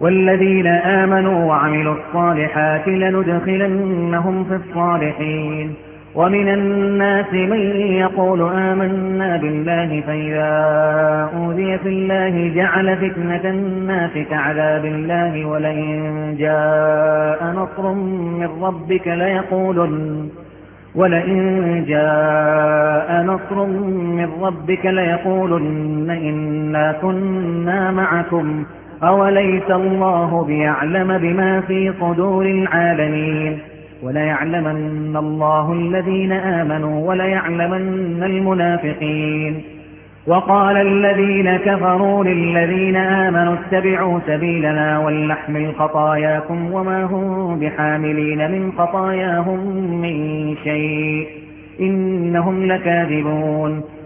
والذين آمنوا وعملوا الصالحات لندخلنهم في الصالحين. ومن الناس من يقول آمنا بالله فإذا أوذي في الله جعل فتنة الناس كعذاب الله ولئن جاء نصر من ربك ليقولن ولئن جاء نصر من ربك ليقولن إنا كنا معكم. أوليس الله بيعلم بما في صدور العالمين وليعلمن الله الذين آمنوا وليعلمن المنافقين وقال الذين كفروا للذين آمنوا اتبعوا سبيلنا ولنحمل خطاياكم وما هم بحاملين من خطاياهم من شيء إنهم لكاذبون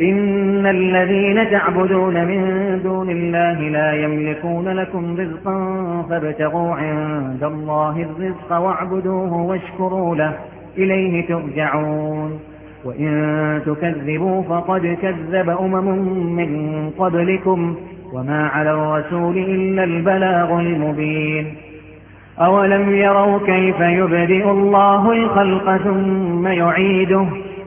إن الذين تعبدون من دون الله لا يملكون لكم رزقا فابتغوا عند الله الرزق واعبدوه واشكروا له. إليه ترجعون. وإن تكذبوا فقد كذب أمم من قبلكم وما على الرسول إلا البلاغ المبين. أولم يروا كيف يبدئ الله الخلق ثم يعيده؟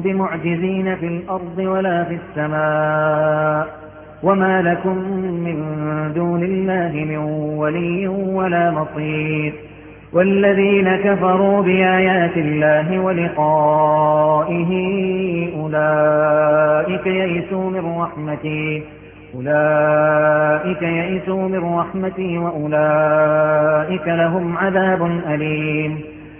بمعجزين في الأرض ولا في السماء وما لكم من دون الله من ولي ولا مصير والذين كفروا بآيات الله ولقائه أولئك يئسوا من رحمتي أولئك يئسوا من رحمتي وأولئك لهم عذاب أليم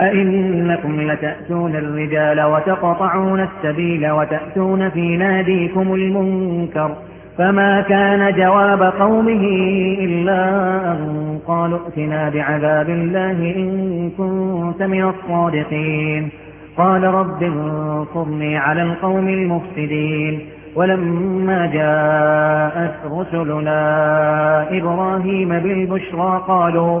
أئنكم لتأتون الرجال وتقطعون السبيل وتأتون في ناديكم المنكر فما كان جواب قومه إلا أن قالوا ائتنا بعذاب الله إن كنت من الصادقين. قال رب انصرني على القوم المفسدين. ولما جاءت رسلنا إبراهيم بالبشرى قالوا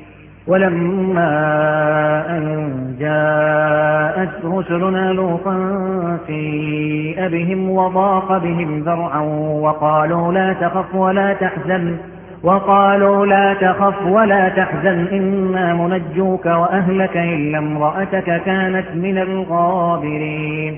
ولما أن جاءت رسلنا لوطا سيء بهم وضاق بهم ذرعا وقالوا لا تخف ولا تحزن وقالوا لا تخف ولا تحزن إنا منجوك وأهلك إلا امرأتك كانت من الغابرين.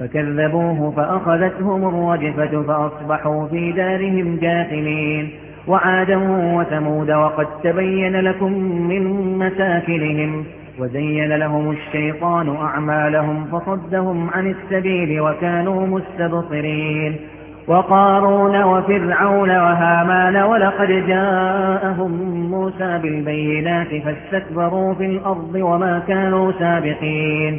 فكذبوه فأخذتهم الرجفة فأصبحوا في دارهم جاثمين. وعادا وثمود وقد تبين لكم من مساكنهم وزين لهم الشيطان أعمالهم فصدهم عن السبيل وكانوا مستبصرين. وقارون وفرعون وهامان ولقد جاءهم موسى بالبينات فاستكبروا في الأرض وما كانوا سابقين.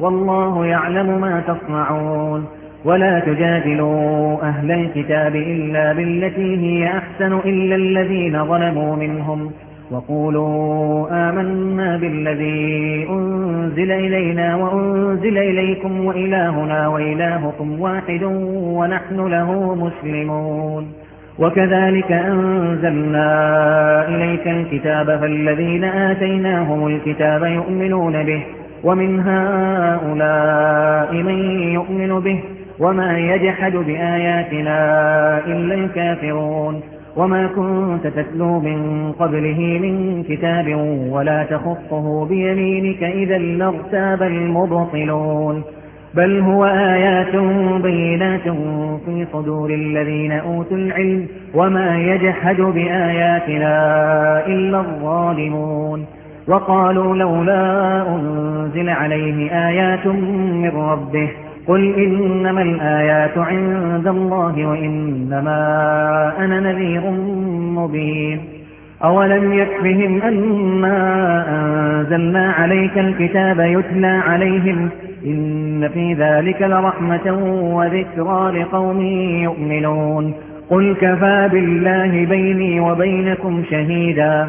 والله يعلم ما تصنعون. ولا تجادلوا أهل الكتاب إلا بالتي هي أحسن إلا الذين ظلموا منهم وقولوا آمنا بالذي أنزل إلينا وأنزل إليكم وإلهنا وإلهكم واحد ونحن له مسلمون. وكذلك أنزلنا إليك الكتاب فالذين آتيناهم الكتاب يؤمنون به ومن هؤلاء من يؤمن به وما يجحد بآياتنا إلا الكافرون وما كنت تتلو من قبله من كتاب ولا تخطه بيمينك إذا لارتاب المبطلون بل هو آيات بينات في صدور الذين أوتوا العلم وما يجحد بآياتنا إلا الظالمون وقالوا لولا أنزل عليه آيات من ربه قل إنما الآيات عند الله وإنما أنا نذير مبين أولم يكفهم أنا أنزلنا عليك الكتاب يتلى عليهم إن في ذلك لرحمة وذكرى لقوم يؤمنون قل كفى بالله بيني وبينكم شهيدا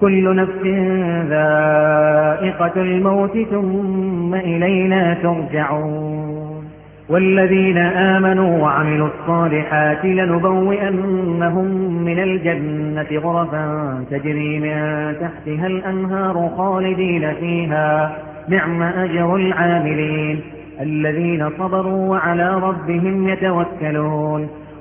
كل نفس ذائقة الموت ثم إلينا ترجعون. والذين آمنوا وعملوا الصالحات لنبوئنهم من الجنة غرفا تجري من تحتها الأنهار خالدين فيها. نعم أجر العاملين الذين صبروا وعلى ربهم يتوكلون.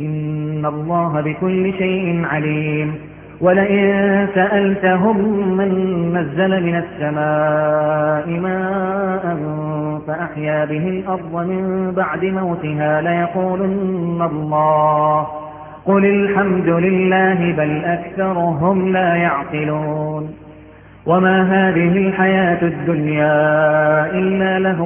إن الله بكل شيء عليم. ولئن سألتهم من نزل من السماء ماء فأحيا به الأرض من بعد موتها ليقولن الله. قل الحمد لله بل أكثرهم لا يعقلون. وما هذه الحياة الدنيا إلا له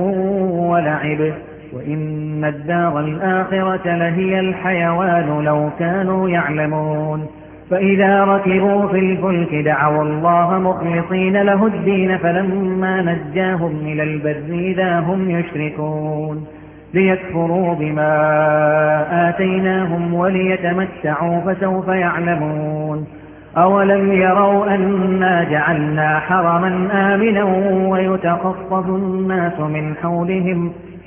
ولعب. وإن الدار الآخرة لهي الحيوان لو كانوا يعلمون. فإذا ركبوا في الفلك دعوا الله مخلصين له الدين فلما نجاهم إلى البر إذا هم يشركون. ليكفروا بما آتيناهم وليتمتعوا فسوف يعلمون. أولم يروا أنا جعلنا حرما آمنا ويتخطف الناس من حولهم